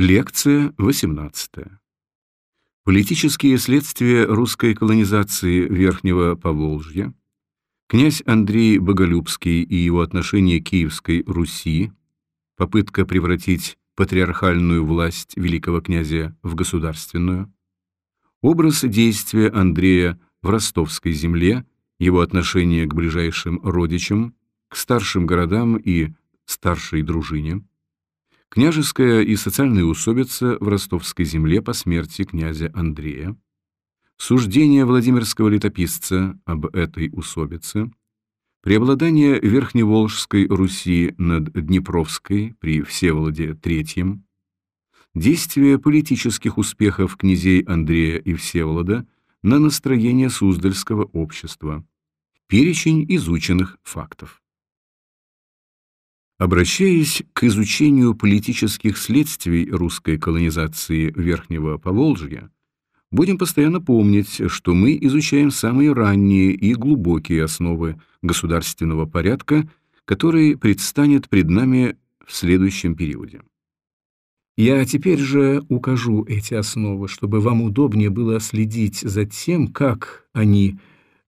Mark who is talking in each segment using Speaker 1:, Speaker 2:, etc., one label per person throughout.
Speaker 1: Лекция 18. Политические следствия русской колонизации Верхнего Поволжья, князь Андрей Боголюбский и его отношение к Киевской Руси, попытка превратить патриархальную власть великого князя в государственную, образ действия Андрея в ростовской земле, его отношение к ближайшим родичам, к старшим городам и старшей дружине, Княжеская и социальная усобица в ростовской земле по смерти князя Андрея, суждение Владимирского летописца об этой усобице, преобладание Верхневолжской Руси над Днепровской при Всеволоде III, действие политических успехов князей Андрея и Всеволода на настроение Суздальского общества, перечень изученных фактов. Обращаясь к изучению политических следствий русской колонизации Верхнего Поволжья, будем постоянно помнить, что мы изучаем самые ранние и глубокие основы государственного порядка, который предстанет пред нами в следующем периоде. Я теперь же укажу эти основы, чтобы вам удобнее было следить за тем, как они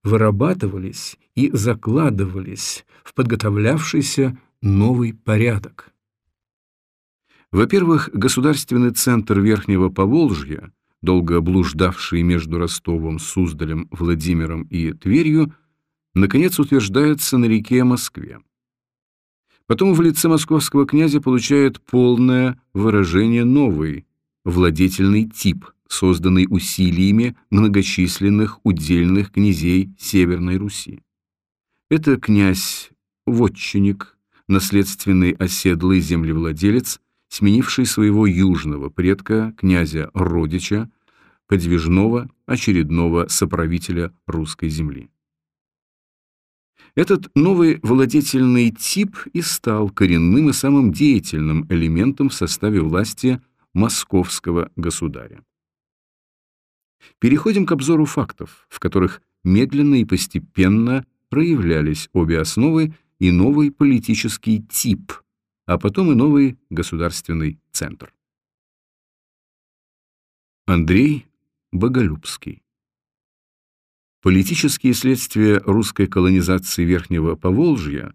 Speaker 1: вырабатывались и закладывались в подготовлявшийся новый порядок. Во-первых, государственный центр Верхнего Поволжья, долго блуждавший между Ростовом, Суздалем, Владимиром и Тверью, наконец утверждается на реке Москве. Потом в лице московского князя получает полное выражение новый, владетельный тип, созданный усилиями многочисленных удельных князей Северной Руси. Это князь-вотчинник, наследственный оседлый землевладелец, сменивший своего южного предка, князя Родича, подвижного очередного соправителя русской земли. Этот новый владетельный тип и стал коренным и самым деятельным элементом в составе власти московского государя. Переходим к обзору фактов, в которых медленно и постепенно проявлялись обе основы и новый политический тип, а потом и новый государственный центр. Андрей Боголюбский Политические следствия русской колонизации Верхнего Поволжья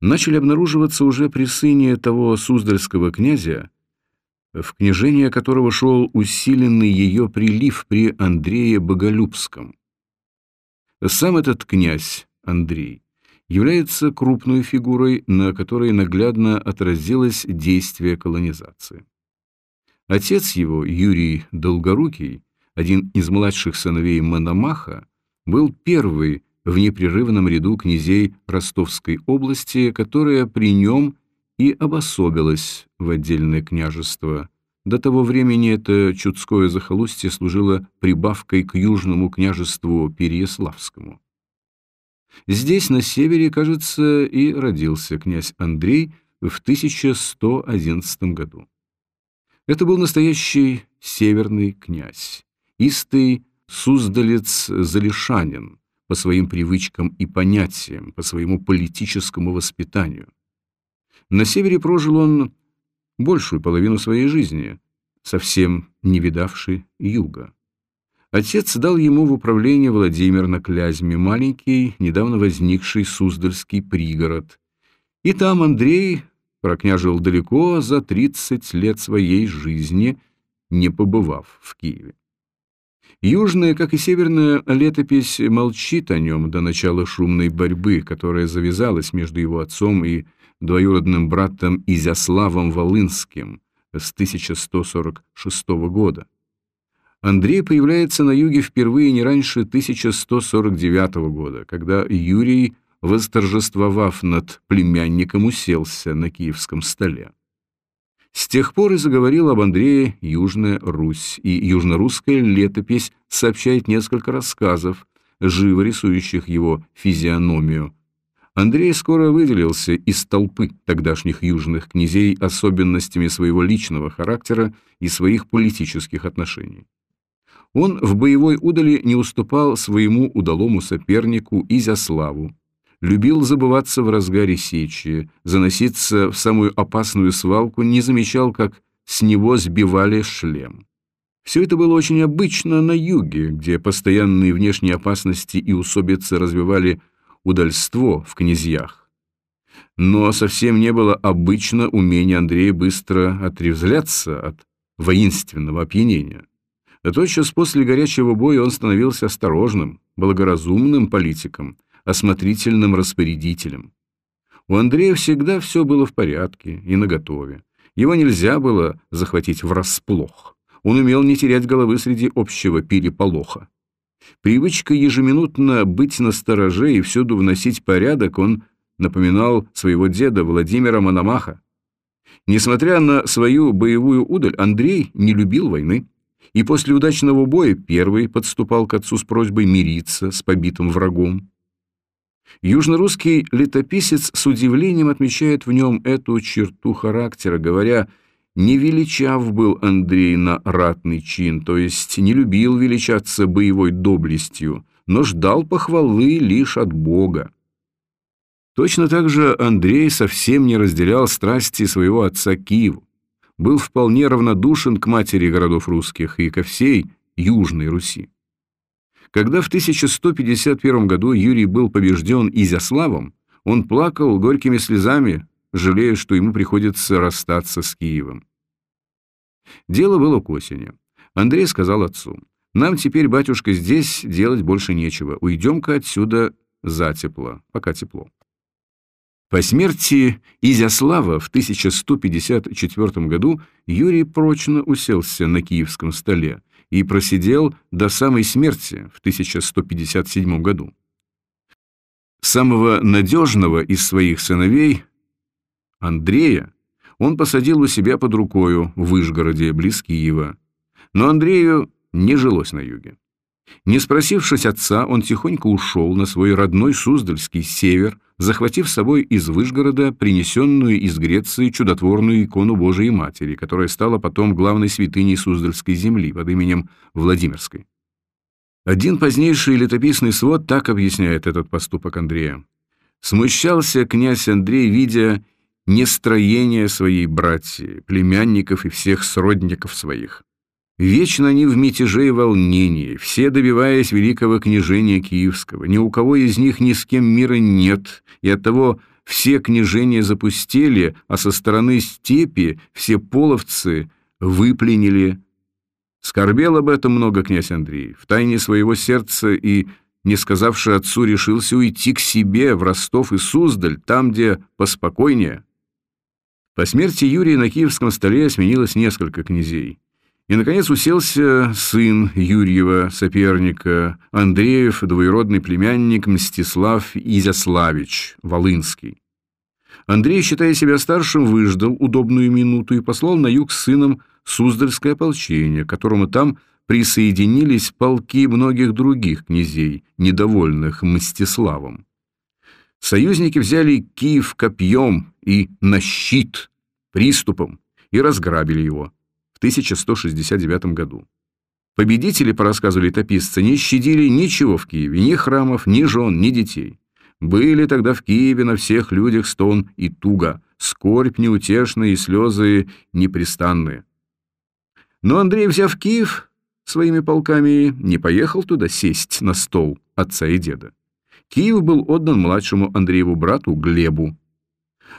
Speaker 1: начали обнаруживаться уже при сыне того суздальского князя, в княжение которого шел усиленный ее прилив при Андрее Боголюбском. Сам этот князь, Андрей, является крупной фигурой, на которой наглядно отразилось действие колонизации. Отец его, Юрий Долгорукий, один из младших сыновей Мономаха, был первый в непрерывном ряду князей Ростовской области, которая при нем и обособилась в отдельное княжество. До того времени это Чудское захолустье служило прибавкой к южному княжеству Переяславскому. Здесь, на севере, кажется, и родился князь Андрей в 1111 году. Это был настоящий северный князь, истый суздалец-залишанин по своим привычкам и понятиям, по своему политическому воспитанию. На севере прожил он большую половину своей жизни, совсем не видавший юга. Отец дал ему в управление Владимир на Клязьме маленький, недавно возникший Суздальский пригород. И там Андрей прокняжил далеко за 30 лет своей жизни, не побывав в Киеве. Южная, как и северная летопись, молчит о нем до начала шумной борьбы, которая завязалась между его отцом и двоюродным братом Изяславом Волынским с 1146 года. Андрей появляется на юге впервые не раньше 1149 года, когда Юрий, восторжествовав над племянником, уселся на киевском столе. С тех пор и заговорил об Андрее Южная Русь, и южнорусская летопись сообщает несколько рассказов, живо рисующих его физиономию. Андрей скоро выделился из толпы тогдашних южных князей особенностями своего личного характера и своих политических отношений. Он в боевой удали не уступал своему удалому сопернику Изяславу, любил забываться в разгаре сечи, заноситься в самую опасную свалку, не замечал, как с него сбивали шлем. Все это было очень обычно на юге, где постоянные внешние опасности и усобицы развивали удальство в князьях. Но совсем не было обычно умения Андрея быстро отревзляться от воинственного опьянения. А тотчас после горячего боя он становился осторожным, благоразумным политиком, осмотрительным распорядителем. У Андрея всегда все было в порядке и наготове. Его нельзя было захватить врасплох. Он умел не терять головы среди общего переполоха. Привычка ежеминутно быть настороже и всюду вносить порядок он напоминал своего деда Владимира Мономаха. Несмотря на свою боевую удаль, Андрей не любил войны и после удачного боя первый подступал к отцу с просьбой мириться с побитым врагом. Южнорусский летописец с удивлением отмечает в нем эту черту характера, говоря «не величав был Андрей на ратный чин, то есть не любил величаться боевой доблестью, но ждал похвалы лишь от Бога». Точно так же Андрей совсем не разделял страсти своего отца Киеву, был вполне равнодушен к матери городов русских и ко всей Южной Руси. Когда в 1151 году Юрий был побежден Изяславом, он плакал горькими слезами, жалея, что ему приходится расстаться с Киевом. Дело было к осени. Андрей сказал отцу, «Нам теперь, батюшка, здесь делать больше нечего. Уйдем-ка отсюда затепло, пока тепло». По смерти Изяслава в 1154 году Юрий прочно уселся на киевском столе и просидел до самой смерти в 1157 году. Самого надежного из своих сыновей, Андрея, он посадил у себя под рукою в Вышгороде, близ Киева. Но Андрею не жилось на юге. Не спросившись отца, он тихонько ушел на свой родной Суздальский север, захватив с собой из Выжгорода принесенную из Греции чудотворную икону Божией Матери, которая стала потом главной святыней Суздальской земли под именем Владимирской. Один позднейший летописный свод так объясняет этот поступок Андрея. «Смущался князь Андрей, видя нестроение своей братьи, племянников и всех сродников своих. Вечно они в мятеже и волнении, все добиваясь великого княжения Киевского. Ни у кого из них ни с кем мира нет, и оттого все княжения запустили, а со стороны степи все половцы выпленили. Скорбел об этом много князь Андрей, в тайне своего сердца и, не сказавши отцу, решился уйти к себе в Ростов и Суздаль, там, где поспокойнее. По смерти Юрия на киевском столе сменилось несколько князей. И, наконец, уселся сын Юрьева, соперника, Андреев, двоюродный племянник Мстислав Изяславич, Волынский. Андрей, считая себя старшим, выждал удобную минуту и послал на юг с сыном Суздальское ополчение, которому там присоединились полки многих других князей, недовольных Мстиславом. Союзники взяли Киев копьем и на щит, приступом, и разграбили его. 1169 году. Победители, по рассказу летописца, не щадили ничего в Киеве, ни храмов, ни жен, ни детей. Были тогда в Киеве на всех людях стон и туга, скорбь неутешная и слезы непрестанные. Но Андрей, взяв Киев своими полками, не поехал туда сесть на стол отца и деда. Киев был отдан младшему Андрееву брату Глебу,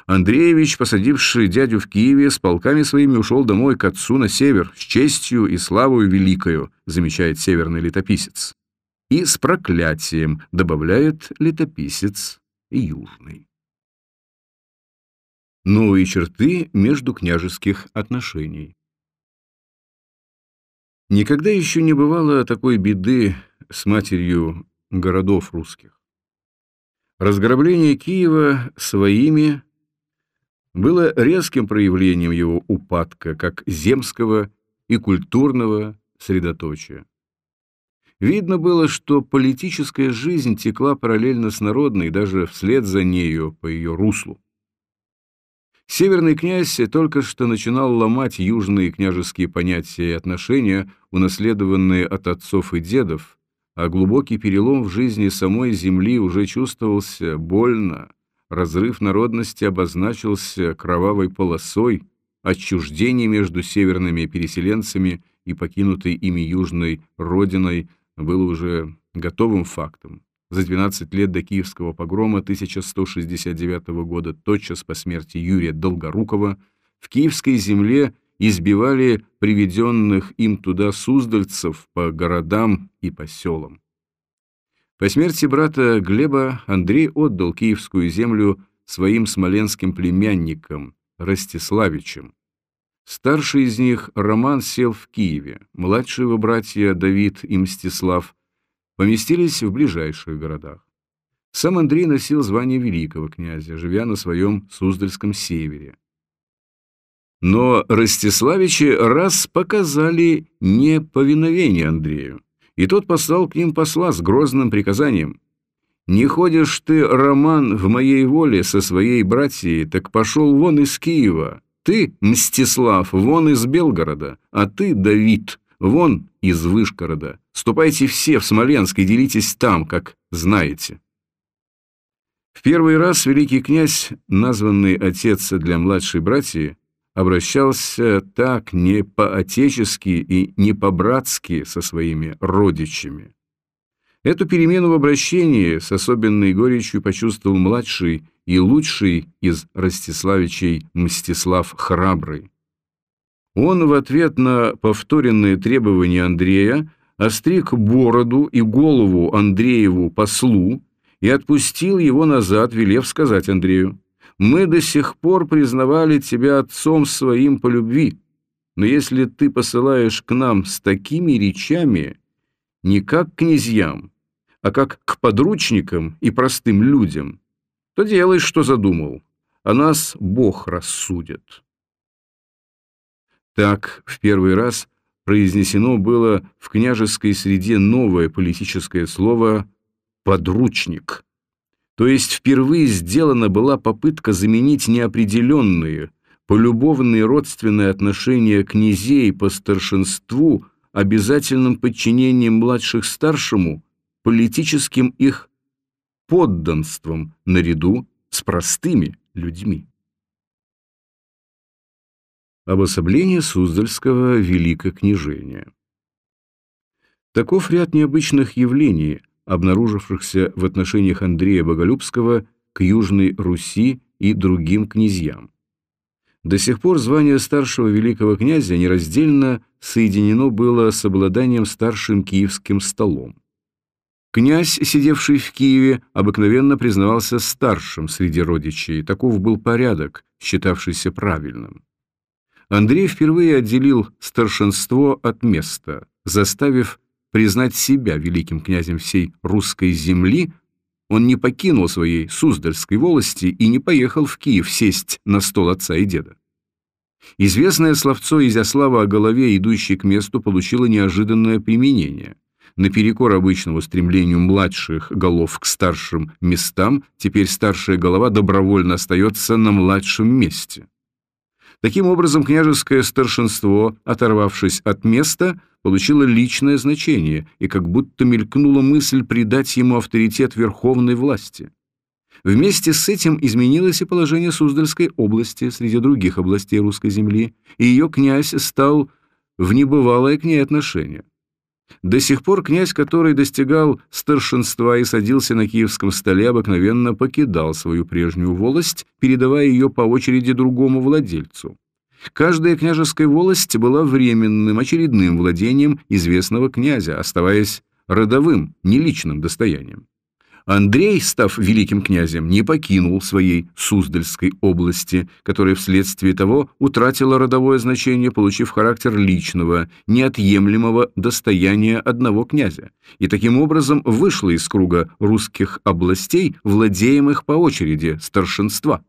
Speaker 1: Андреевич, посадивший дядю в Киеве, с полками своими ушел домой к отцу на север, с честью и славою великою, замечает северный летописец. И с проклятием, добавляет летописец южный. Новые черты между княжеских отношений. Никогда еще не бывало такой беды с матерью городов русских. Разграбление Киева своими было резким проявлением его упадка как земского и культурного средоточия. Видно было, что политическая жизнь текла параллельно с народной, даже вслед за нею по ее руслу. Северный князь только что начинал ломать южные княжеские понятия и отношения, унаследованные от отцов и дедов, а глубокий перелом в жизни самой земли уже чувствовался больно, разрыв народности обозначился кровавой полосой, отчуждение между северными переселенцами и покинутой ими южной родиной было уже готовым фактом. За 12 лет до Киевского погрома 1169 года, тотчас по смерти Юрия Долгорукова, в Киевской земле избивали приведенных им туда суздальцев по городам и по селам. По смерти брата Глеба Андрей отдал Киевскую землю своим смоленским племянникам Ростиславичам. Старший из них Роман сел в Киеве, младшие его братья Давид и Мстислав поместились в ближайших городах. Сам Андрей носил звание великого князя, живя на своем Суздальском севере. Но Ростиславичи раз показали неповиновение Андрею, и тот послал к ним посла с грозным приказанием. «Не ходишь ты, Роман, в моей воле со своей братьей, так пошел вон из Киева. Ты, Мстислав, вон из Белгорода, а ты, Давид, вон из Вышгорода. Ступайте все в Смоленск и делитесь там, как знаете». В первый раз великий князь, названный отец для младшей братьи, обращался так не по-отечески и не по-братски со своими родичами. Эту перемену в обращении с особенной горечью почувствовал младший и лучший из Ростиславичей Мстислав Храбрый. Он в ответ на повторенные требования Андрея остриг бороду и голову Андрееву послу и отпустил его назад, велев сказать Андрею, мы до сих пор признавали тебя отцом своим по любви, но если ты посылаешь к нам с такими речами, не как к князьям, а как к подручникам и простым людям, то делай, что задумал, а нас Бог рассудит. Так в первый раз произнесено было в княжеской среде новое политическое слово «подручник», то есть впервые сделана была попытка заменить неопределенные, полюбовные родственные отношения князей по старшинству обязательным подчинением младших старшему, политическим их подданством наряду с простыми людьми. Обособление Суздальского великокняжения Таков ряд необычных явлений – обнаружившихся в отношениях Андрея Боголюбского к Южной Руси и другим князьям. До сих пор звание старшего великого князя нераздельно соединено было с обладанием старшим киевским столом. Князь, сидевший в Киеве, обыкновенно признавался старшим среди родичей, таков был порядок, считавшийся правильным. Андрей впервые отделил старшинство от места, заставив признать себя великим князем всей русской земли, он не покинул своей Суздальской волости и не поехал в Киев сесть на стол отца и деда. Известное словцо Изяслава о голове, идущей к месту, получило неожиданное применение. Наперекор обычному стремлению младших голов к старшим местам, теперь старшая голова добровольно остается на младшем месте. Таким образом, княжеское старшинство, оторвавшись от места, получило личное значение и как будто мелькнула мысль придать ему авторитет верховной власти. Вместе с этим изменилось и положение Суздальской области среди других областей русской земли, и ее князь стал в небывалое к ней отношение. До сих пор князь, который достигал старшинства и садился на киевском столе, обыкновенно покидал свою прежнюю волость, передавая ее по очереди другому владельцу. Каждая княжеская волость была временным, очередным владением известного князя, оставаясь родовым, не личным достоянием. Андрей, став великим князем, не покинул своей Суздальской области, которая вследствие того утратила родовое значение, получив характер личного, неотъемлемого достояния одного князя, и таким образом вышла из круга русских областей, владеемых по очереди старшинства.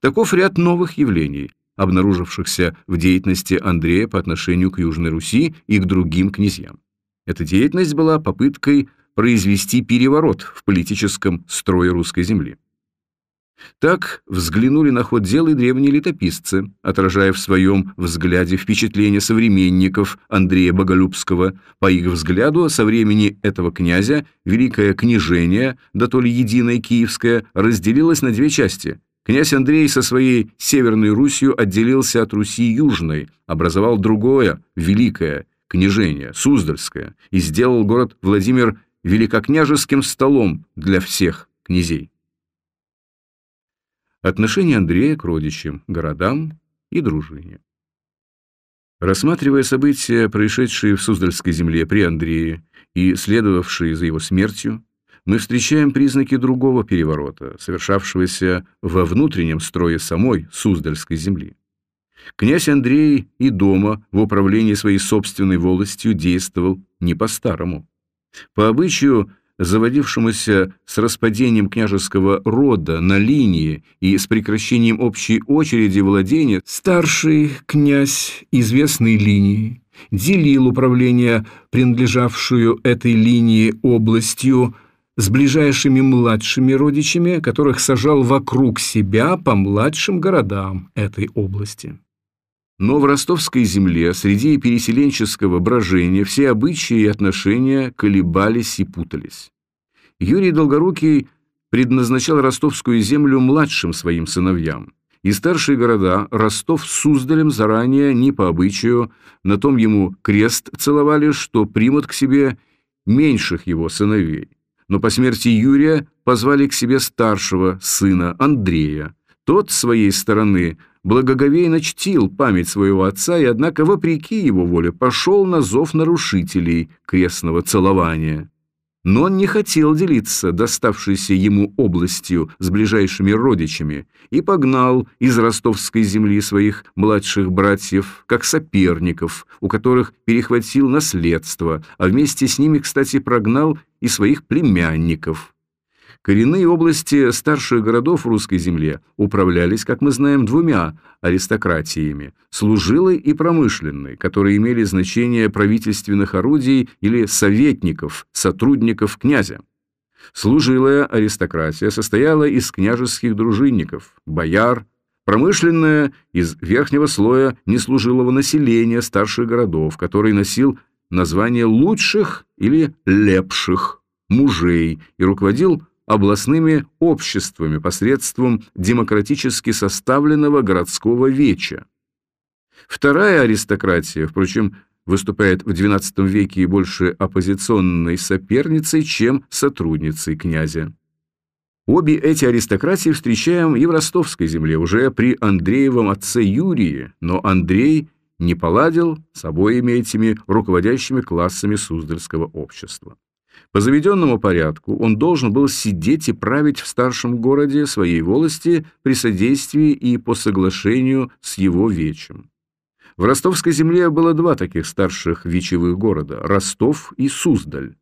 Speaker 1: Таков ряд новых явлений, обнаружившихся в деятельности Андрея по отношению к Южной Руси и к другим князьям. Эта деятельность была попыткой произвести переворот в политическом строе русской земли. Так взглянули на ход дела и древние летописцы, отражая в своем взгляде впечатления современников Андрея Боголюбского. По их взгляду, со времени этого князя Великое княжение, да то ли единое киевское, разделилось на две части – Князь Андрей со своей Северной Русью отделился от Руси Южной, образовал другое, великое, княжение, Суздальское, и сделал город Владимир великокняжеским столом для всех князей. Отношение Андрея к родичам, городам и дружине. Рассматривая события, происшедшие в Суздальской земле при Андрее и следовавшие за его смертью, мы встречаем признаки другого переворота, совершавшегося во внутреннем строе самой Суздальской земли. Князь Андрей и дома в управлении своей собственной волостью действовал не по-старому. По обычаю заводившемуся с распадением княжеского рода на линии и с прекращением общей очереди владения, старший князь известной линии делил управление, принадлежавшую этой линии областью, с ближайшими младшими родичами, которых сажал вокруг себя по младшим городам этой области. Но в ростовской земле среди переселенческого брожения все обычаи и отношения колебались и путались. Юрий Долгорукий предназначал ростовскую землю младшим своим сыновьям, и старшие города Ростов Суздалем заранее, не по обычаю, на том ему крест целовали, что примут к себе меньших его сыновей. Но по смерти Юрия позвали к себе старшего сына Андрея. Тот, с своей стороны, благоговейно чтил память своего отца и, однако, вопреки его воле, пошел на зов нарушителей крестного целования. Но он не хотел делиться доставшейся ему областью с ближайшими родичами и погнал из ростовской земли своих младших братьев, как соперников, у которых перехватил наследство, а вместе с ними, кстати, прогнал и своих племянников – Коренные области старших городов русской земле управлялись, как мы знаем, двумя аристократиями – служилой и промышленной, которые имели значение правительственных орудий или советников, сотрудников князя. Служилая аристократия состояла из княжеских дружинников, бояр, промышленная – из верхнего слоя неслужилого населения старших городов, который носил название лучших или лепших мужей и руководил областными обществами посредством демократически составленного городского веча. Вторая аристократия, впрочем, выступает в XII веке больше оппозиционной соперницей, чем сотрудницей князя. Обе эти аристократии встречаем и в ростовской земле, уже при Андреевом отце Юрии, но Андрей не поладил с обоими этими руководящими классами Суздальского общества. По заведенному порядку он должен был сидеть и править в старшем городе своей волости при содействии и по соглашению с его вечем. В ростовской земле было два таких старших вечевых города – Ростов и Суздаль.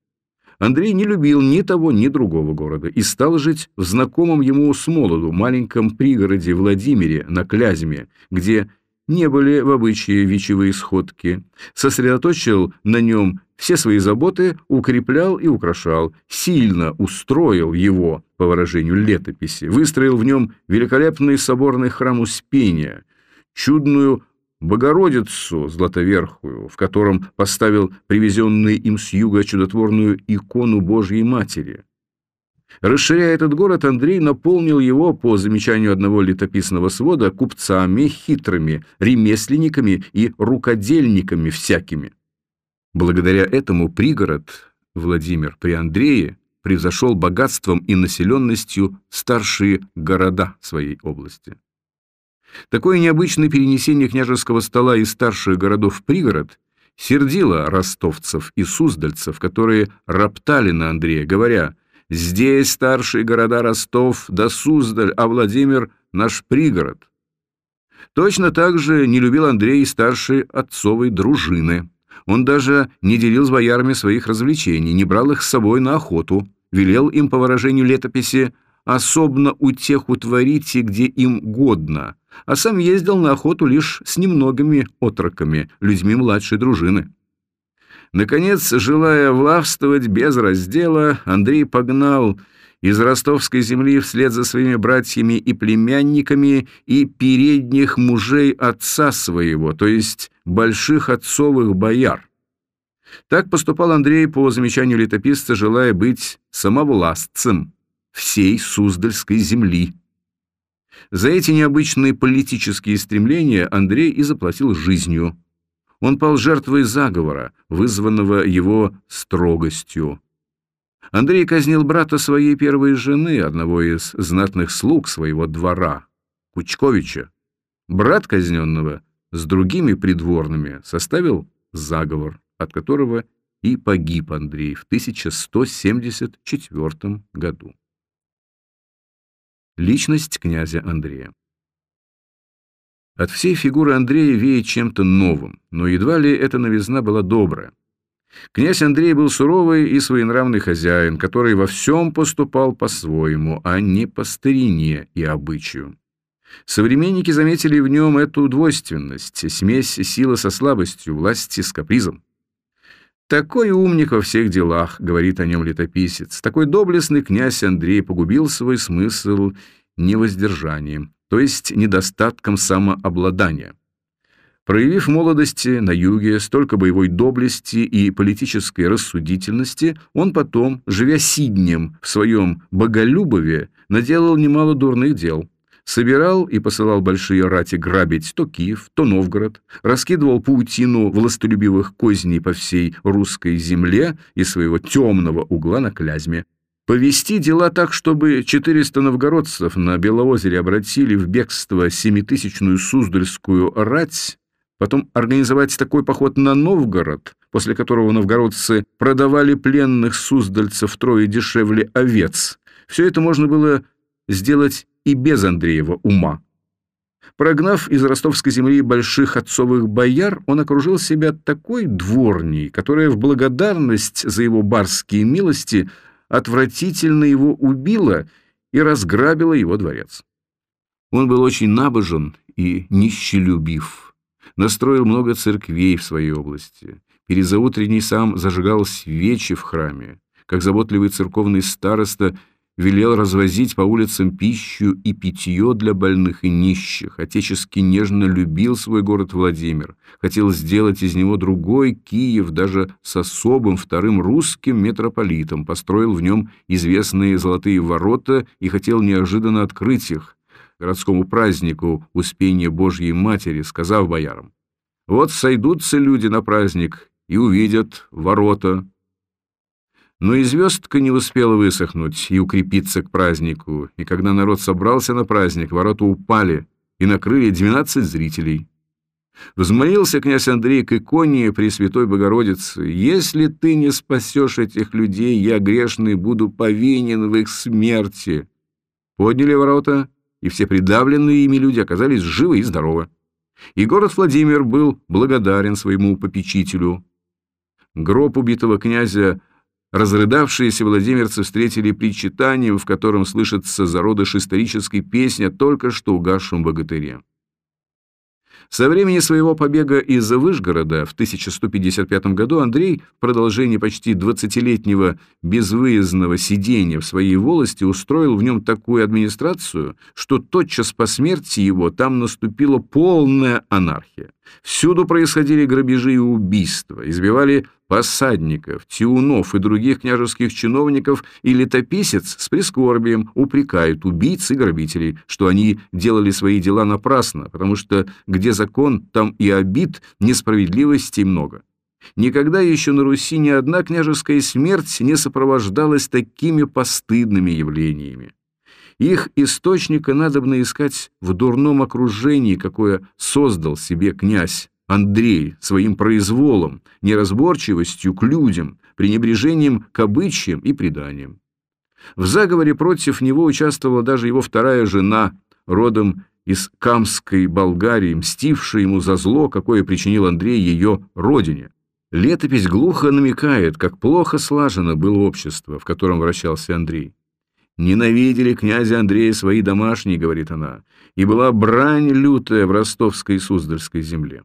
Speaker 1: Андрей не любил ни того, ни другого города и стал жить в знакомом ему с молоду маленьком пригороде Владимире на Клязьме, где не были в обычае вечевые сходки, сосредоточил на нем все свои заботы, укреплял и украшал, сильно устроил его, по выражению летописи, выстроил в нем великолепный соборный храм Успения, чудную Богородицу Златоверхую, в котором поставил привезенную им с юга чудотворную икону Божьей Матери, Расширяя этот город, Андрей наполнил его, по замечанию одного летописного свода, купцами хитрыми, ремесленниками и рукодельниками всякими. Благодаря этому пригород Владимир при Андрее превзошел богатством и населенностью старшие города своей области. Такое необычное перенесение княжеского стола из старших городов в пригород сердило ростовцев и суздальцев, которые роптали на Андрея, говоря – Здесь старшие города Ростов да Суздаль, а Владимир — наш пригород. Точно так же не любил Андрей старшей отцовой дружины. Он даже не делил с боярами своих развлечений, не брал их с собой на охоту, велел им, по выражению летописи, особенно утеху творите, где им годно, а сам ездил на охоту лишь с немногими отроками, людьми младшей дружины. Наконец, желая влавствовать без раздела, Андрей погнал из ростовской земли вслед за своими братьями и племянниками и передних мужей отца своего, то есть больших отцовых бояр. Так поступал Андрей по замечанию летописца, желая быть самовластцем всей Суздальской земли. За эти необычные политические стремления Андрей и заплатил жизнью. Он пал жертвой заговора, вызванного его строгостью. Андрей казнил брата своей первой жены, одного из знатных слуг своего двора, Кучковича. Брат казненного с другими придворными составил заговор, от которого и погиб Андрей в 1174 году. Личность князя Андрея От всей фигуры Андрея веет чем-то новым, но едва ли эта новизна была добрая. Князь Андрей был суровый и своенравный хозяин, который во всем поступал по-своему, а не по старине и обычаю. Современники заметили в нем эту двойственность, смесь силы со слабостью, власти с капризом. «Такой умник во всех делах», — говорит о нем летописец, «такой доблестный князь Андрей погубил свой смысл невоздержанием, то есть недостатком самообладания». Проявив молодости на юге столько боевой доблести и политической рассудительности, он потом, живя сиднем в своем боголюбове, наделал немало дурных дел. Собирал и посылал большие рати грабить то Киев, то Новгород, раскидывал паутину властолюбивых козней по всей русской земле и своего темного угла на Клязьме. Повести дела так, чтобы 400 новгородцев на Белоозере обратили в бегство семитысячную Суздальскую рать, потом организовать такой поход на Новгород, после которого новгородцы продавали пленных суздальцев трое дешевле овец. Все это можно было сделать и без Андреева ума. Прогнав из ростовской земли больших отцовых бояр, он окружил себя такой дворней, которая в благодарность за его барские милости отвратительно его убила и разграбила его дворец. Он был очень набожен и нищелюбив настроил много церквей в своей области. Перед заутренней сам зажигал свечи в храме. Как заботливый церковный староста велел развозить по улицам пищу и питье для больных и нищих, отечески нежно любил свой город Владимир, хотел сделать из него другой Киев даже с особым вторым русским митрополитом, построил в нем известные золотые ворота и хотел неожиданно открыть их, городскому празднику Успения Божьей Матери, сказав боярам, «Вот сойдутся люди на праздник и увидят ворота». Но и звездка не успела высохнуть и укрепиться к празднику, и когда народ собрался на праздник, ворота упали и накрыли двенадцать зрителей. Взмолился князь Андрей к иконе Пресвятой Богородицы, «Если ты не спасешь этих людей, я грешный буду повинен в их смерти». Подняли ворота, и все придавленные ими люди оказались живы и здоровы. И город Владимир был благодарен своему попечителю. Гроб убитого князя разрыдавшиеся владимирцы встретили причитанием, в котором слышится зародыш исторической песни только что угасшем богатыре. Со времени своего побега из Выжгорода в 1155 году Андрей в продолжении почти 20-летнего безвыездного сидения в своей волости устроил в нем такую администрацию, что тотчас по смерти его там наступила полная анархия. Всюду происходили грабежи и убийства, избивали посадников, тиунов и других княжеских чиновников, и летописец с прискорбием упрекает убийц и грабителей, что они делали свои дела напрасно, потому что где закон, там и обид, несправедливости много. Никогда еще на Руси ни одна княжеская смерть не сопровождалась такими постыдными явлениями. Их источника надобно искать в дурном окружении, какое создал себе князь Андрей своим произволом, неразборчивостью к людям, пренебрежением к обычаям и преданиям. В заговоре против него участвовала даже его вторая жена, родом из Камской Болгарии, мстившая ему за зло, какое причинил Андрей ее родине. Летопись глухо намекает, как плохо слажено было общество, в котором вращался Андрей. «Ненавидели князя Андрея свои домашние», — говорит она, «и была брань лютая в ростовской и суздальской земле».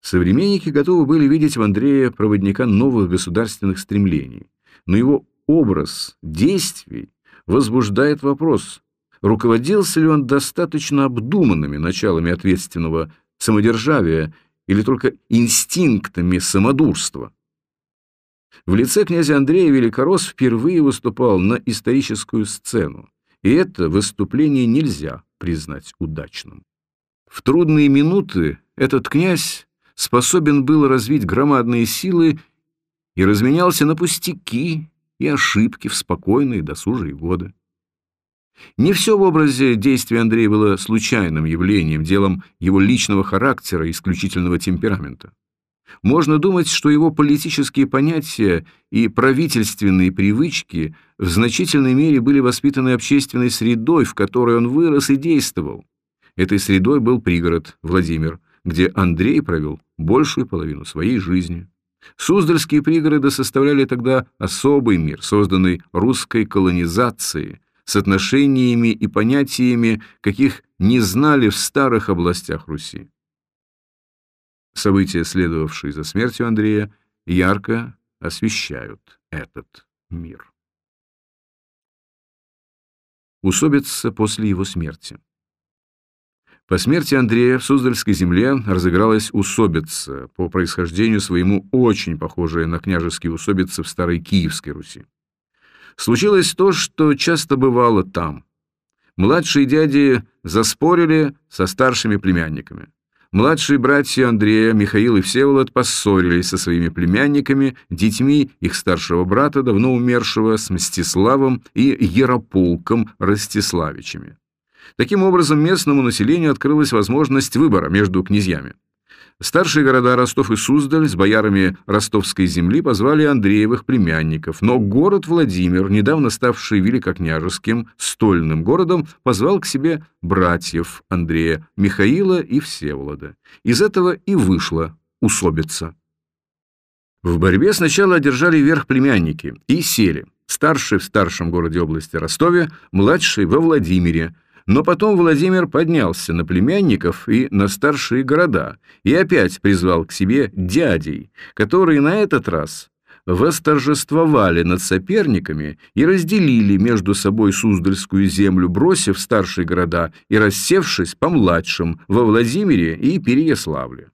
Speaker 1: Современники готовы были видеть в Андрея проводника новых государственных стремлений, но его образ действий возбуждает вопрос, руководился ли он достаточно обдуманными началами ответственного самодержавия или только инстинктами самодурства. В лице князя Андрея Великорос впервые выступал на историческую сцену. и это выступление нельзя признать удачным. В трудные минуты этот князь способен был развить громадные силы и разменялся на пустяки и ошибки в спокойные досужие годы. Не все в образе действий Андрея было случайным явлением, делом его личного характера и исключительного темперамента. Можно думать, что его политические понятия и правительственные привычки в значительной мере были воспитаны общественной средой, в которой он вырос и действовал. Этой средой был пригород Владимир, где Андрей провел большую половину своей жизни. Суздальские пригороды составляли тогда особый мир, созданный русской колонизацией, с отношениями и понятиями, каких не знали в старых областях Руси. События, следовавшие за смертью Андрея, ярко освещают этот мир. Усобица после его смерти. По смерти Андрея в Суздальской земле разыгралась усобица, по происхождению своему очень похожая на княжеские усобицы в Старой Киевской Руси. Случилось то, что часто бывало там. Младшие дяди заспорили со старшими племянниками. Младшие братья Андрея, Михаил и Всеволод поссорились со своими племянниками, детьми их старшего брата, давно умершего, с Мстиславом и Ярополком Ростиславичами. Таким образом, местному населению открылась возможность выбора между князьями. Старшие города Ростов и Суздаль с боярами ростовской земли позвали Андреевых племянников, но город Владимир, недавно ставший великокняжеским стольным городом, позвал к себе братьев Андрея, Михаила и Всеволода. Из этого и вышла усобица. В борьбе сначала одержали верх племянники и сели, старший в старшем городе области Ростове, младший во Владимире, но потом Владимир поднялся на племянников и на старшие города и опять призвал к себе дядей, которые на этот раз восторжествовали над соперниками и разделили между собой Суздальскую землю, бросив старшие города и рассевшись по младшим во Владимире и Переяславле.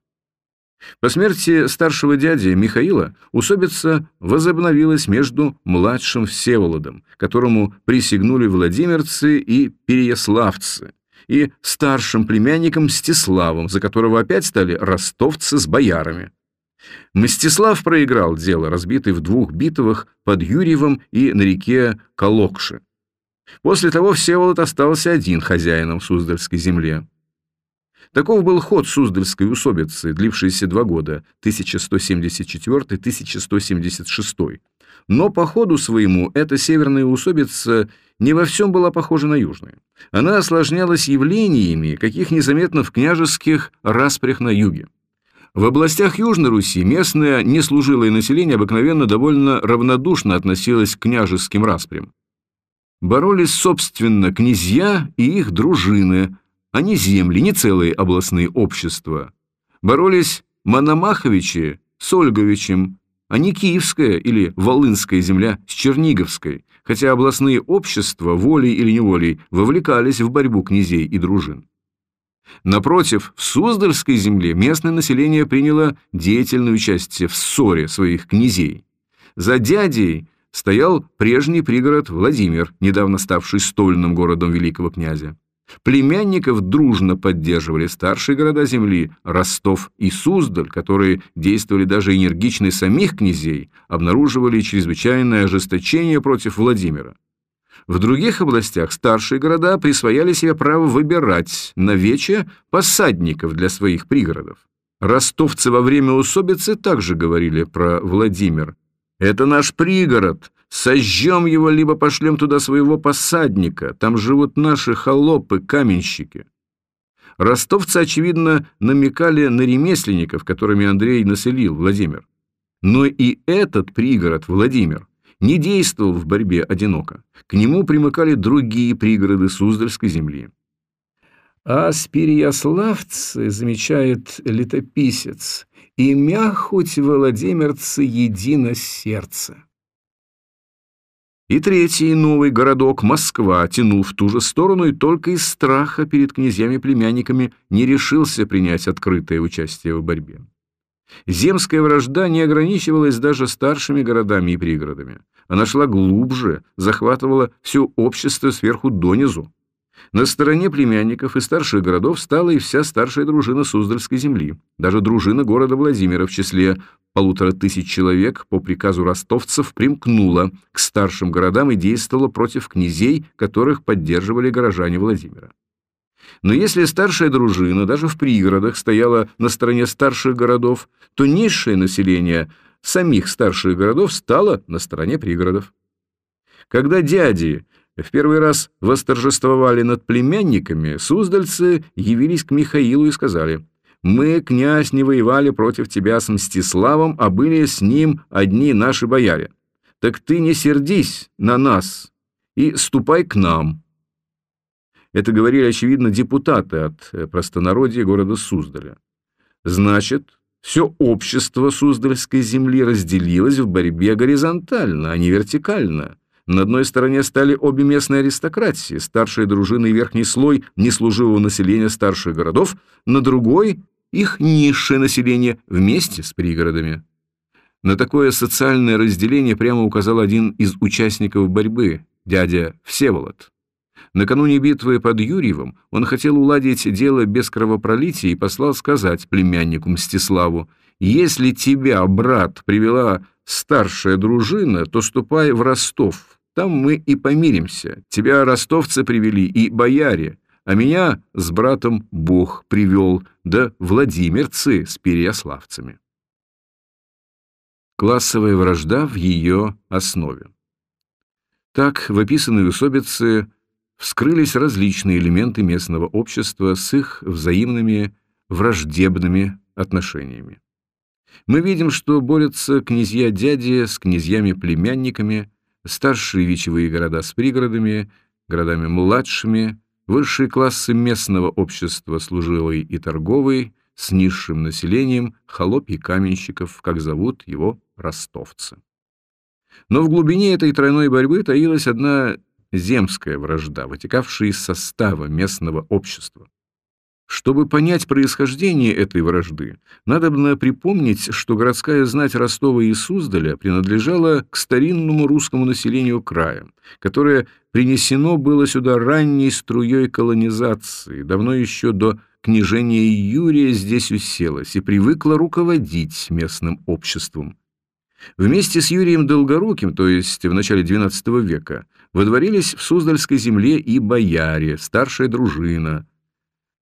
Speaker 1: По смерти старшего дяди Михаила усобица возобновилась между младшим Всеволодом, которому присягнули владимирцы и переяславцы, и старшим племянником Мстиславом, за которого опять стали ростовцы с боярами. Мстислав проиграл дело, разбитый в двух битвах под Юрьевым и на реке Колокши. После того Всеволод остался один хозяином Суздальской земле. Таков был ход Суздальской усобицы, длившийся два года, 1174-1176. Но по ходу своему эта северная усобица не во всем была похожа на южную. Она осложнялась явлениями, каких незаметно в княжеских распрях на юге. В областях Южной Руси местное неслужилое население обыкновенно довольно равнодушно относилось к княжеским распрям. Боролись, собственно, князья и их дружины – не земли, не целые областные общества. Боролись Мономаховичи с Ольговичем, а не Киевская или Волынская земля с Черниговской, хотя областные общества волей или неволей вовлекались в борьбу князей и дружин. Напротив, в Суздальской земле местное население приняло деятельное участие в ссоре своих князей. За дядей стоял прежний пригород Владимир, недавно ставший стольным городом великого князя. Племянников дружно поддерживали старшие города земли Ростов и Суздаль, которые действовали даже энергичнее самих князей, обнаруживали чрезвычайное ожесточение против Владимира. В других областях старшие города присвояли себе право выбирать на вече посадников для своих пригородов. Ростовцы во время усобицы также говорили про Владимир. «Это наш пригород, Сожжем его, либо пошлем туда своего посадника. Там живут наши холопы, каменщики. Ростовцы, очевидно, намекали на ремесленников, которыми Андрей населил Владимир. Но и этот пригород, Владимир, не действовал в борьбе одиноко. К нему примыкали другие пригороды Суздальской земли. А спирияславцы, замечает летописец, и мяхуть владимирцы едино сердце. И третий новый городок, Москва, тянул в ту же сторону и только из страха перед князьями-племянниками не решился принять открытое участие в борьбе. Земская вражда не ограничивалась даже старшими городами и пригородами. Она шла глубже, захватывала все общество сверху донизу. На стороне племянников и старших городов стала и вся старшая дружина Суздальской земли. Даже дружина города Владимира в числе полутора тысяч человек по приказу ростовцев примкнула к старшим городам и действовала против князей, которых поддерживали горожане Владимира. Но если старшая дружина даже в пригородах стояла на стороне старших городов, то низшее население самих старших городов стало на стороне пригородов. Когда дяди в первый раз восторжествовали над племянниками, суздальцы явились к Михаилу и сказали, «Мы, князь, не воевали против тебя с Мстиславом, а были с ним одни наши бояре. Так ты не сердись на нас и ступай к нам». Это говорили, очевидно, депутаты от э, простонародья города Суздаля. Значит, все общество Суздальской земли разделилось в борьбе горизонтально, а не вертикально. На одной стороне стали обе местные аристократии, старшие дружины и верхний слой неслуживого населения старших городов, на другой – их низшее население вместе с пригородами. На такое социальное разделение прямо указал один из участников борьбы, дядя Всеволод. Накануне битвы под Юрьевым он хотел уладить дело без кровопролития и послал сказать племяннику Мстиславу, «Если тебя, брат, привела старшая дружина, то ступай в Ростов, там мы и помиримся. Тебя ростовцы привели и бояре, а меня с братом Бог привел, да владимирцы с переяславцами. Классовая вражда в ее основе. Так, в описанной усобице вскрылись различные элементы местного общества с их взаимными враждебными отношениями. Мы видим, что борются князья-дяди с князьями-племянниками, старшие вечевые города с пригородами, городами младшими, высшие классы местного общества служилой и торговой, с низшим населением, холопий каменщиков, как зовут его ростовцы. Но в глубине этой тройной борьбы таилась одна земская вражда, вытекавшая из состава местного общества. Чтобы понять происхождение этой вражды, надо бы припомнить, что городская знать Ростова и Суздаля принадлежала к старинному русскому населению края, которое принесено было сюда ранней струей колонизации, давно еще до княжения Юрия здесь уселась и привыкла руководить местным обществом. Вместе с Юрием Долгоруким, то есть в начале XII века, водворились в Суздальской земле и бояре, старшая дружина –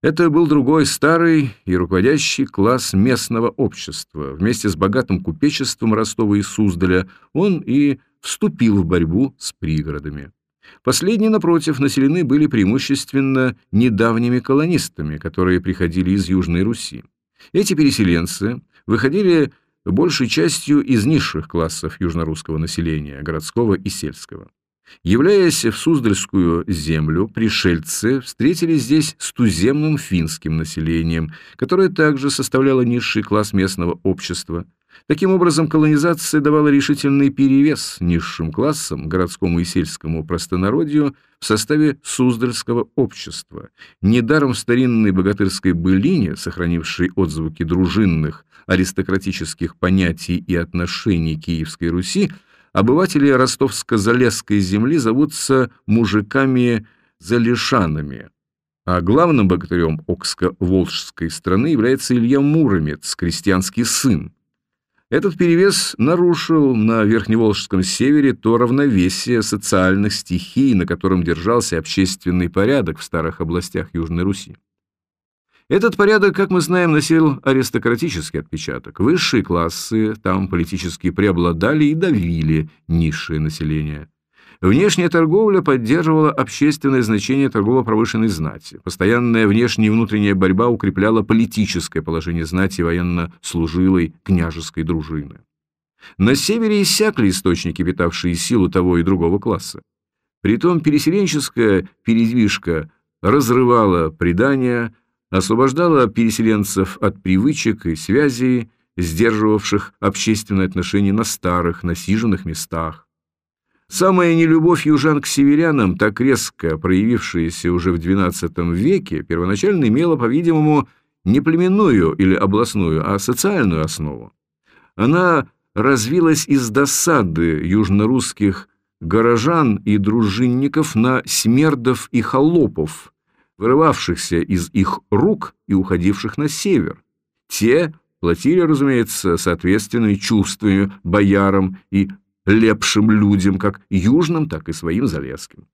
Speaker 1: это был другой старый и руководящий класс местного общества. Вместе с богатым купечеством Ростова и Суздаля он и вступил в борьбу с пригородами. Последние, напротив, населены были преимущественно недавними колонистами, которые приходили из Южной Руси. Эти переселенцы выходили большей частью из низших классов южнорусского населения, городского и сельского. Являясь в Суздальскую землю, пришельцы встретились здесь с туземным финским населением, которое также составляло низший класс местного общества. Таким образом, колонизация давала решительный перевес низшим классам, городскому и сельскому простонародью, в составе Суздальского общества. Недаром в старинной богатырской былине, сохранившей отзвуки дружинных, аристократических понятий и отношений Киевской Руси, Обыватели ростовско-залесской земли зовутся мужиками-залешанами, а главным богатырем Окско-Волжской страны является Илья Муромец, крестьянский сын. Этот перевес нарушил на Верхневолжском севере то равновесие социальных стихий, на котором держался общественный порядок в старых областях Южной Руси. Этот порядок, как мы знаем, носил аристократический отпечаток. Высшие классы там политически преобладали и давили низшее население. Внешняя торговля поддерживала общественное значение торгово-промышленной знати. Постоянная внешняя и внутренняя борьба укрепляла политическое положение знати военно-служилой княжеской дружины. На севере иссякли источники, питавшие силу того и другого класса. Притом переселенческая передвижка разрывала предания, освобождала переселенцев от привычек и связей, сдерживавших общественные отношения на старых, насиженных местах. Самая нелюбовь южан к северянам, так резко проявившаяся уже в XII веке, первоначально имела, по-видимому, не племенную или областную, а социальную основу. Она развилась из досады южнорусских горожан и дружинников на смердов и холопов, вырывавшихся из их рук и уходивших на север. Те платили, разумеется, соответственные чувствами боярам и лепшим людям, как южным, так и своим залезским.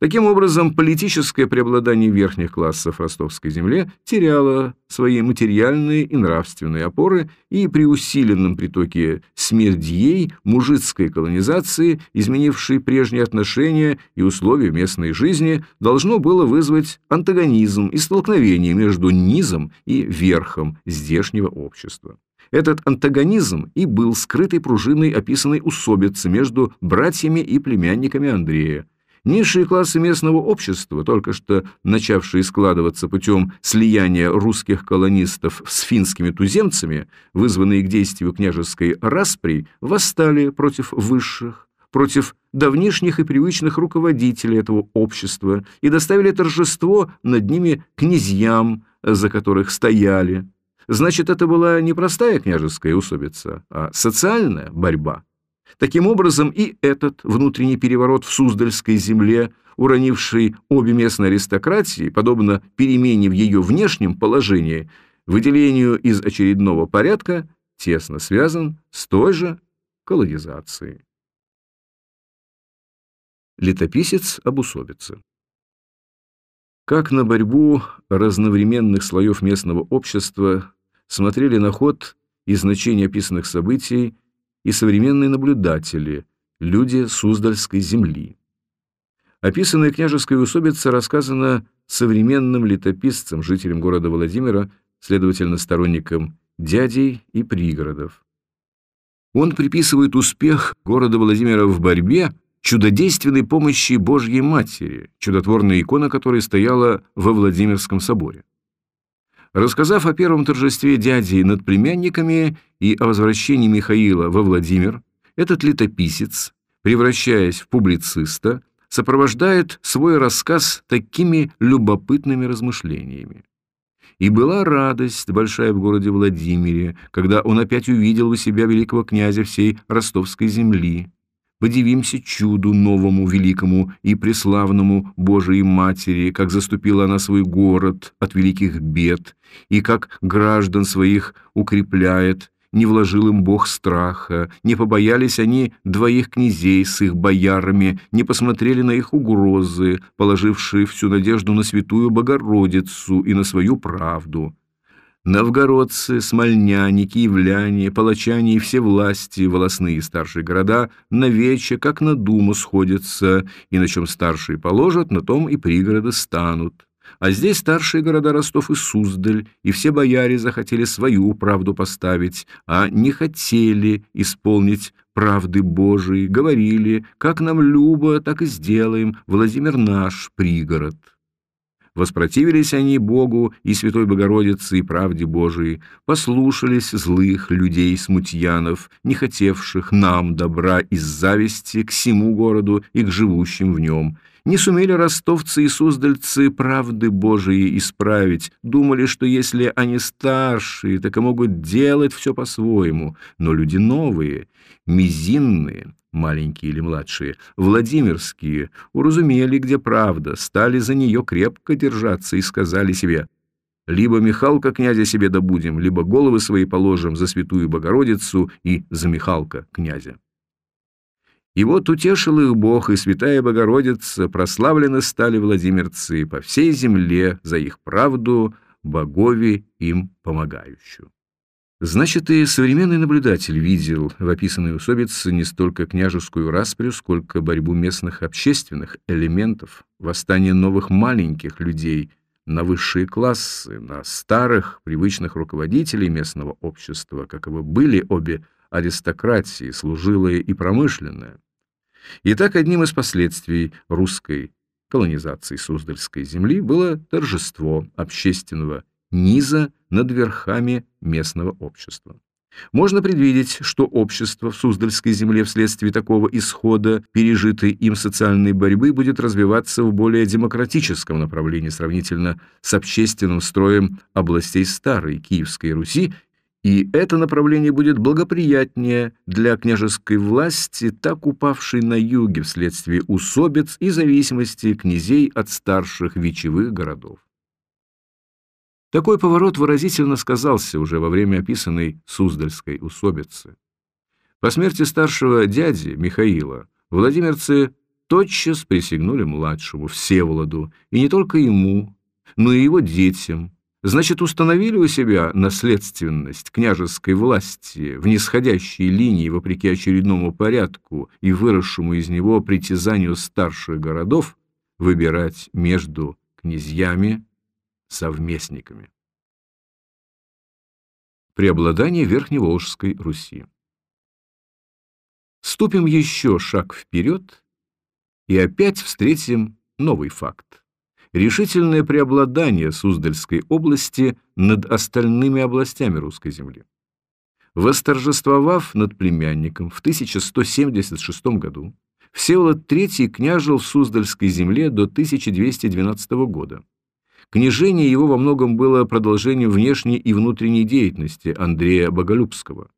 Speaker 1: Таким образом, политическое преобладание верхних классов ростовской земле теряло свои материальные и нравственные опоры, и при усиленном притоке смердьей мужицкой колонизации, изменившей прежние отношения и условия местной жизни, должно было вызвать антагонизм и столкновение между низом и верхом здешнего общества. Этот антагонизм и был скрытой пружиной описанной усобицы между братьями и племянниками Андрея, Низшие классы местного общества, только что начавшие складываться путем слияния русских колонистов с финскими туземцами, вызванные к действию княжеской распри, восстали против высших, против давнишних и привычных руководителей этого общества и доставили торжество над ними князьям, за которых стояли. Значит, это была не простая княжеская усобица, а социальная борьба. Таким образом, и этот внутренний переворот в Суздальской земле, уронивший обе местные аристократии, подобно перемене в ее внешнем положении, выделению из очередного порядка, тесно связан с той же колонизацией. Летописец об усобице. Как на борьбу разновременных слоев местного общества смотрели на ход и значение описанных событий и современные наблюдатели, люди Суздальской земли. Описанная княжеская усобица рассказана современным летописцам, жителям города Владимира, следовательно, сторонникам дядей и пригородов. Он приписывает успех города Владимира в борьбе чудодейственной помощи Божьей Матери, чудотворная икона которой стояла во Владимирском соборе. Рассказав о первом торжестве дяди над племянниками и о возвращении Михаила во Владимир, этот летописец, превращаясь в публициста, сопровождает свой рассказ такими любопытными размышлениями. И была радость большая в городе Владимире, когда он опять увидел у себя великого князя всей ростовской земли, Подивимся чуду новому, великому и преславному Божией Матери, как заступила она свой город от великих бед, и как граждан своих укрепляет, не вложил им Бог страха, не побоялись они двоих князей с их боярами, не посмотрели на их угрозы, положившие всю надежду на святую Богородицу и на свою правду. Новгородцы, смольняне, киевляне, палачане и все власти, волосные и старшие города, на вече, как на думу сходятся, и на чем старшие положат, на том и пригороды станут. А здесь старшие города Ростов и Суздаль, и все бояре захотели свою правду поставить, а не хотели исполнить правды Божией, говорили, как нам любо, так и сделаем, Владимир наш пригород. Воспротивились они Богу и Святой Богородице и правде Божией, послушались злых людей-смутьянов, не хотевших нам добра из зависти к всему городу и к живущим в нем. Не сумели ростовцы и суздальцы правды Божией исправить, думали, что если они старшие, так и могут делать все по-своему, но люди новые, мизинные, маленькие или младшие, Владимирские, уразумели, где правда, стали за нее крепко держаться и сказали себе «Либо Михалка князя себе добудем, либо головы свои положим за святую Богородицу и за Михалка князя». И вот утешил их Бог, и святая Богородица прославлены стали владимирцы по всей земле за их правду, богови им помогающую. Значит, и современный наблюдатель видел в описанной усобице не столько княжескую распрю, сколько борьбу местных общественных элементов, восстание новых маленьких людей на высшие классы, на старых, привычных руководителей местного общества, каковы были обе аристократии, служилая и промышленная. И так одним из последствий русской колонизации Суздальской земли было торжество общественного низа над верхами местного общества. Можно предвидеть, что общество в Суздальской земле вследствие такого исхода пережитой им социальной борьбы будет развиваться в более демократическом направлении сравнительно с общественным строем областей Старой Киевской Руси, и это направление будет благоприятнее для княжеской власти, так упавшей на юге вследствие усобиц и зависимости князей от старших вечевых городов. Такой поворот выразительно сказался уже во время описанной Суздальской усобицы. По смерти старшего дяди Михаила владимирцы тотчас присягнули младшему Всеволоду, и не только ему, но и его детям. Значит, установили у себя наследственность княжеской власти в нисходящей линии вопреки очередному порядку и выросшему из него притязанию старших городов выбирать между князьями совместниками. Преобладание Верхневолжской Руси. Ступим еще шаг вперед и опять встретим новый факт. Решительное преобладание Суздальской области над остальными областями русской земли. Восторжествовав над племянником в 1176 году, Всеволод III княжил в Суздальской земле до 1212 года. Княжение его во многом было продолжением внешней и внутренней деятельности Андрея Боголюбского.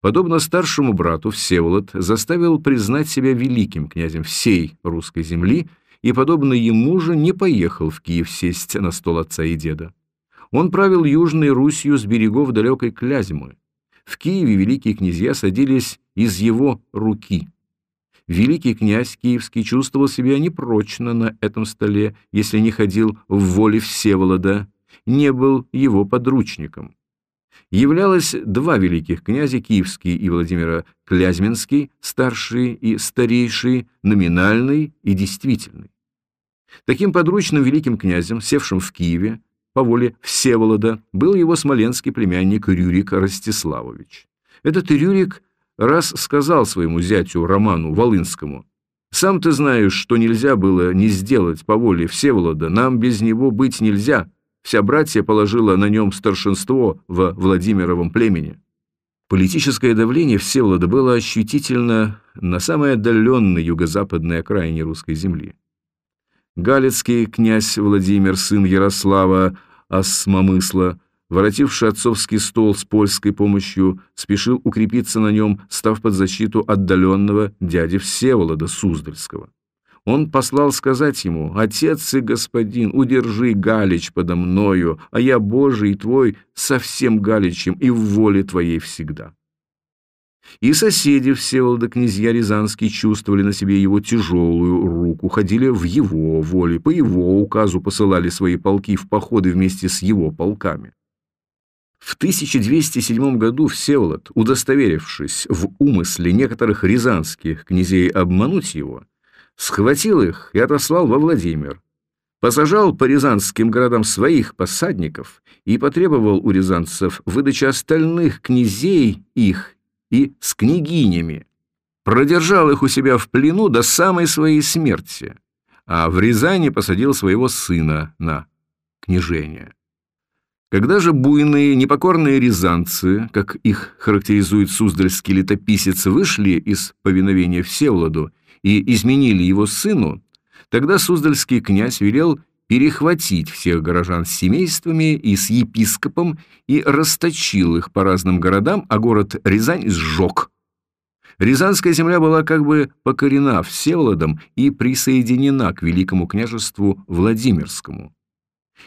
Speaker 1: Подобно старшему брату, Всеволод заставил признать себя великим князем всей русской земли и, подобно ему же, не поехал в Киев сесть на стол отца и деда. Он правил Южной Русью с берегов далекой Клязьмы. В Киеве великие князья садились из его руки – великий князь Киевский чувствовал себя непрочно на этом столе, если не ходил в воле Всеволода, не был его подручником. Являлось два великих князя, Киевский и Владимира Клязьминский, старший и старейший, номинальный и действительный. Таким подручным великим князем, севшим в Киеве, по воле Всеволода, был его смоленский племянник Рюрик Ростиславович. Этот Рюрик раз сказал своему зятю Роману Волынскому, «Сам ты знаешь, что нельзя было не сделать по воле Всеволода, нам без него быть нельзя, вся братья положила на нем старшинство во Владимировом племени». Политическое давление Всеволода было ощутительно на самой отдаленной юго-западной окраине русской земли. Галицкий князь Владимир, сын Ярослава Осмомысла, воротивший отцовский стол с польской помощью, спешил укрепиться на нем, став под защиту отдаленного дяди Всеволода Суздальского. Он послал сказать ему, «Отец и господин, удержи Галич подо мною, а я, Божий твой, со всем Галичем и в воле твоей всегда». И соседи Всеволода князья Рязанские чувствовали на себе его тяжелую руку, ходили в его воле, по его указу посылали свои полки в походы вместе с его полками. В 1207 году Всеволод, удостоверившись в умысле некоторых рязанских князей обмануть его, схватил их и отослал во Владимир, посажал по рязанским городам своих посадников и потребовал у рязанцев выдачи остальных князей их и с княгинями, продержал их у себя в плену до самой своей смерти, а в Рязани посадил своего сына на княжение. Когда же буйные, непокорные рязанцы, как их характеризует суздальский летописец, вышли из повиновения Всеволоду и изменили его сыну, тогда суздальский князь велел перехватить всех горожан с семействами и с епископом и расточил их по разным городам, а город Рязань сжег. Рязанская земля была как бы покорена Всеволодом и присоединена к великому княжеству Владимирскому.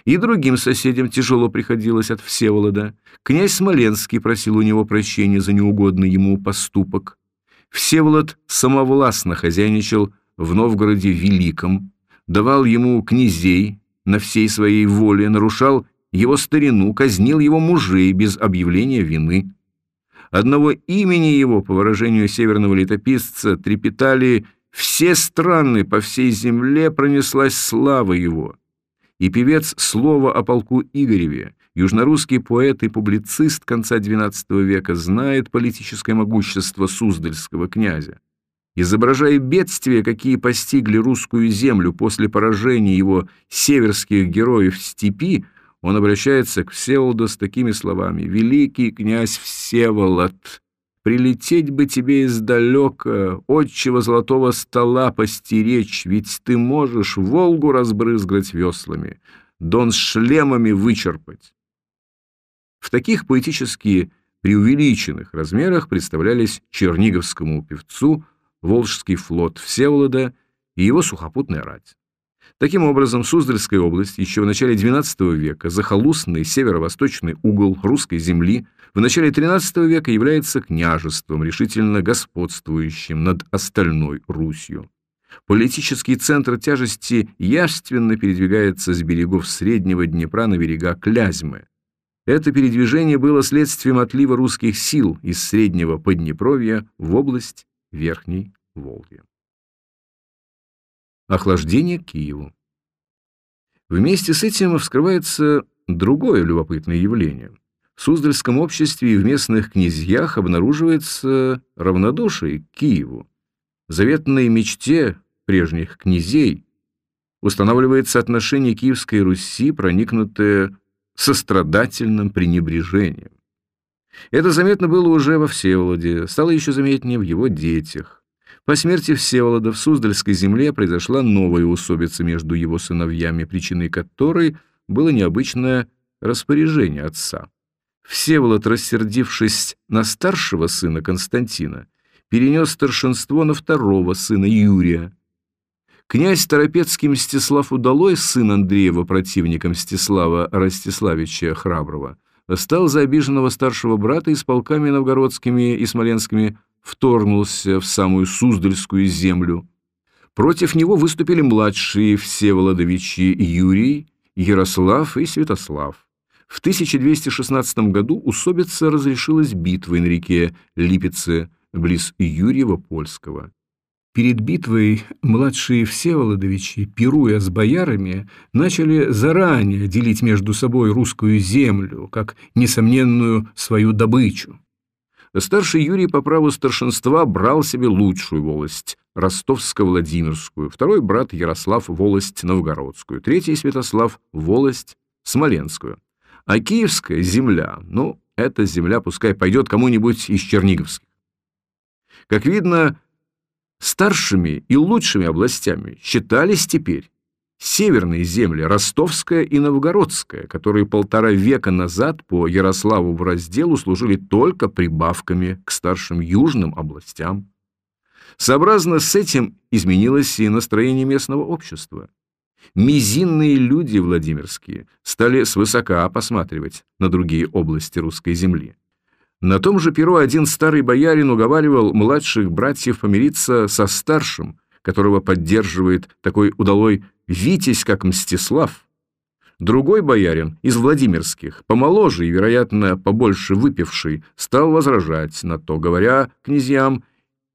Speaker 1: И другим соседям тяжело приходилось от Всеволода. Князь Смоленский просил у него прощения за неугодный ему поступок. Всеволод самовластно хозяйничал в Новгороде Великом, давал ему князей на всей своей воле, нарушал его старину, казнил его мужей без объявления вины. Одного имени его, по выражению северного летописца, трепетали все страны, по всей земле пронеслась слава его и певец слова о полку Игореве, южнорусский поэт и публицист конца XII века, знает политическое могущество Суздальского князя. Изображая бедствия, какие постигли русскую землю после поражения его северских героев в степи, он обращается к Всеволоду с такими словами «Великий князь Всеволод, прилететь бы тебе издалека, отчего золотого стола постеречь, ведь ты можешь Волгу разбрызгать веслами, Дон с шлемами вычерпать». В таких поэтически преувеличенных размерах представлялись черниговскому певцу Волжский флот Всеволода и его сухопутная рать. Таким образом, Суздальская область еще в начале XII века, захолустный северо-восточный угол русской земли, в начале XIII века является княжеством, решительно господствующим над остальной Русью. Политический центр тяжести явственно передвигается с берегов Среднего Днепра на берега Клязьмы. Это передвижение было следствием отлива русских сил из Среднего Поднепровья в область Верхней Волги. Охлаждение к Киеву. Вместе с этим вскрывается другое любопытное явление. В Суздальском обществе и в местных князьях обнаруживается равнодушие к Киеву. Заветной мечте прежних князей устанавливается отношение Киевской Руси, проникнутое сострадательным пренебрежением. Это заметно было уже во Всеволоде, стало еще заметнее в его детях. По смерти Всеволода в Суздальской земле произошла новая усобица между его сыновьями, причиной которой было необычное распоряжение отца. Всеволод, рассердившись на старшего сына Константина, перенес старшинство на второго сына Юрия. Князь Торопецкий Мстислав Удалой, сын Андреева, противника Мстислава Ростиславича Храброго, стал за обиженного старшего брата и с полками новгородскими и смоленскими вторгнулся в самую Суздальскую землю. Против него выступили младшие Всеволодовичи Юрий, Ярослав и Святослав. В 1216 году усобица разрешилась битвой на реке Липеце, близ Юрьева-Польского. Перед битвой младшие Всеволодовичи, пируя с боярами, начали заранее делить между собой русскую землю, как несомненную свою добычу. Старший Юрий по праву старшинства брал себе лучшую волость – Ростовско-Владимирскую, второй брат Ярослав – волость Новгородскую, третий Святослав – волость Смоленскую. А киевская земля, ну, эта земля пускай пойдет кому-нибудь из черниговских. Как видно, старшими и лучшими областями считались теперь северные земли, Ростовская и Новгородская, которые полтора века назад по Ярославу в разделу служили только прибавками к старшим южным областям. Сообразно с этим изменилось и настроение местного общества. Мизинные люди владимирские стали свысока посматривать на другие области русской земли. На том же перу один старый боярин уговаривал младших братьев помириться со старшим, которого поддерживает такой удалой Витязь, как Мстислав. Другой боярин из Владимирских, помоложе и, вероятно, побольше выпивший, стал возражать на то, говоря князьям,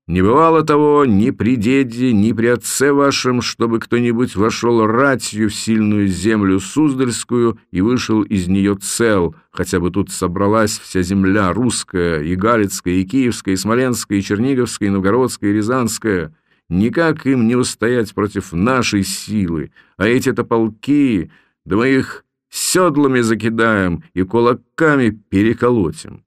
Speaker 1: «Не бывало того ни при деде, ни при отце вашем, чтобы кто-нибудь вошел ратью в сильную землю Суздальскую и вышел из нее цел, хотя бы тут собралась вся земля русская, и Галицкая, и Киевская, и Смоленская, и Черниговская, и Новгородская, и Рязанская». Никак им не устоять против нашей силы, а эти-то полки, да мы их седлами закидаем и кулаками переколотим.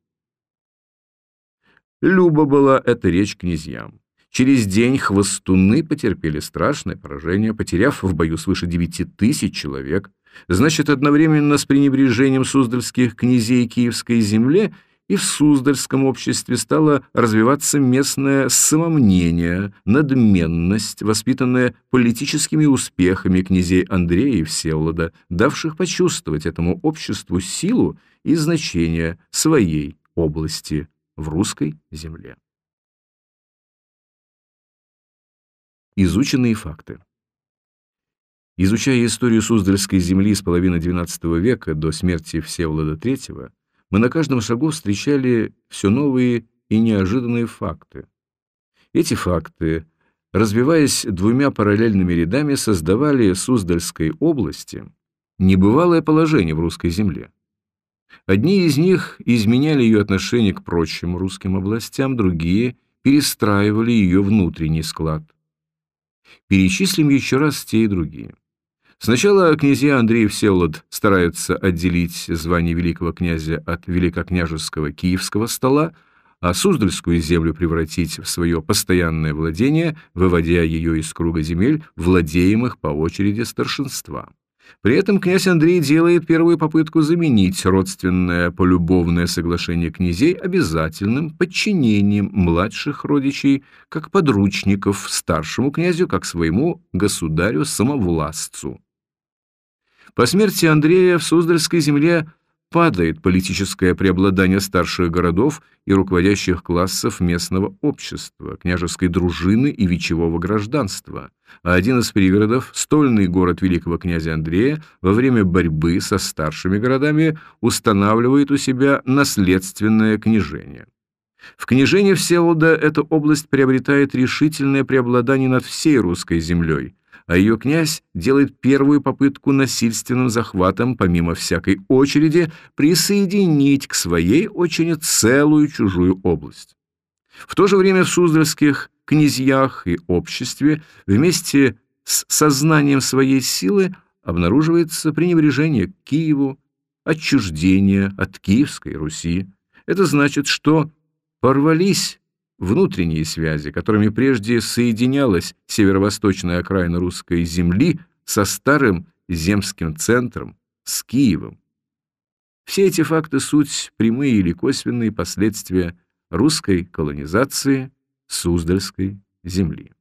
Speaker 1: Люба была эта речь князьям. Через день хвостуны потерпели страшное поражение, потеряв в бою свыше девяти тысяч человек. Значит, одновременно с пренебрежением суздальских князей Киевской земле и в Суздальском обществе стало развиваться местное самомнение, надменность, воспитанная политическими успехами князей Андрея и Всеволода, давших почувствовать этому обществу силу и значение своей области в русской земле. Изученные факты Изучая историю Суздальской земли с половины XII века до смерти Всеволода III, мы на каждом шагу встречали все новые и неожиданные факты. Эти факты, развиваясь двумя параллельными рядами, создавали Суздальской области небывалое положение в русской земле. Одни из них изменяли ее отношение к прочим русским областям, другие перестраивали ее внутренний склад. Перечислим еще раз те и другие. Сначала князья Андрей Всеволод стараются отделить звание великого князя от великокняжеского киевского стола, а Суздальскую землю превратить в свое постоянное владение, выводя ее из круга земель, владеемых по очереди старшинства. При этом князь Андрей делает первую попытку заменить родственное полюбовное соглашение князей обязательным подчинением младших родичей как подручников старшему князю, как своему государю-самовластцу. По смерти Андрея в Суздальской земле падает политическое преобладание старших городов и руководящих классов местного общества, княжеской дружины и вечевого гражданства, а один из пригородов, стольный город великого князя Андрея, во время борьбы со старшими городами устанавливает у себя наследственное княжение. В княжении Всеволода эта область приобретает решительное преобладание над всей русской землей, а ее князь делает первую попытку насильственным захватом, помимо всякой очереди, присоединить к своей очереди целую чужую область. В то же время в Суздальских князьях и обществе вместе с сознанием своей силы обнаруживается пренебрежение к Киеву, отчуждение от Киевской Руси. Это значит, что порвались внутренние связи, которыми прежде соединялась северо-восточная окраина русской земли со старым земским центром, с Киевом. Все эти факты суть прямые или косвенные последствия русской колонизации Суздальской земли.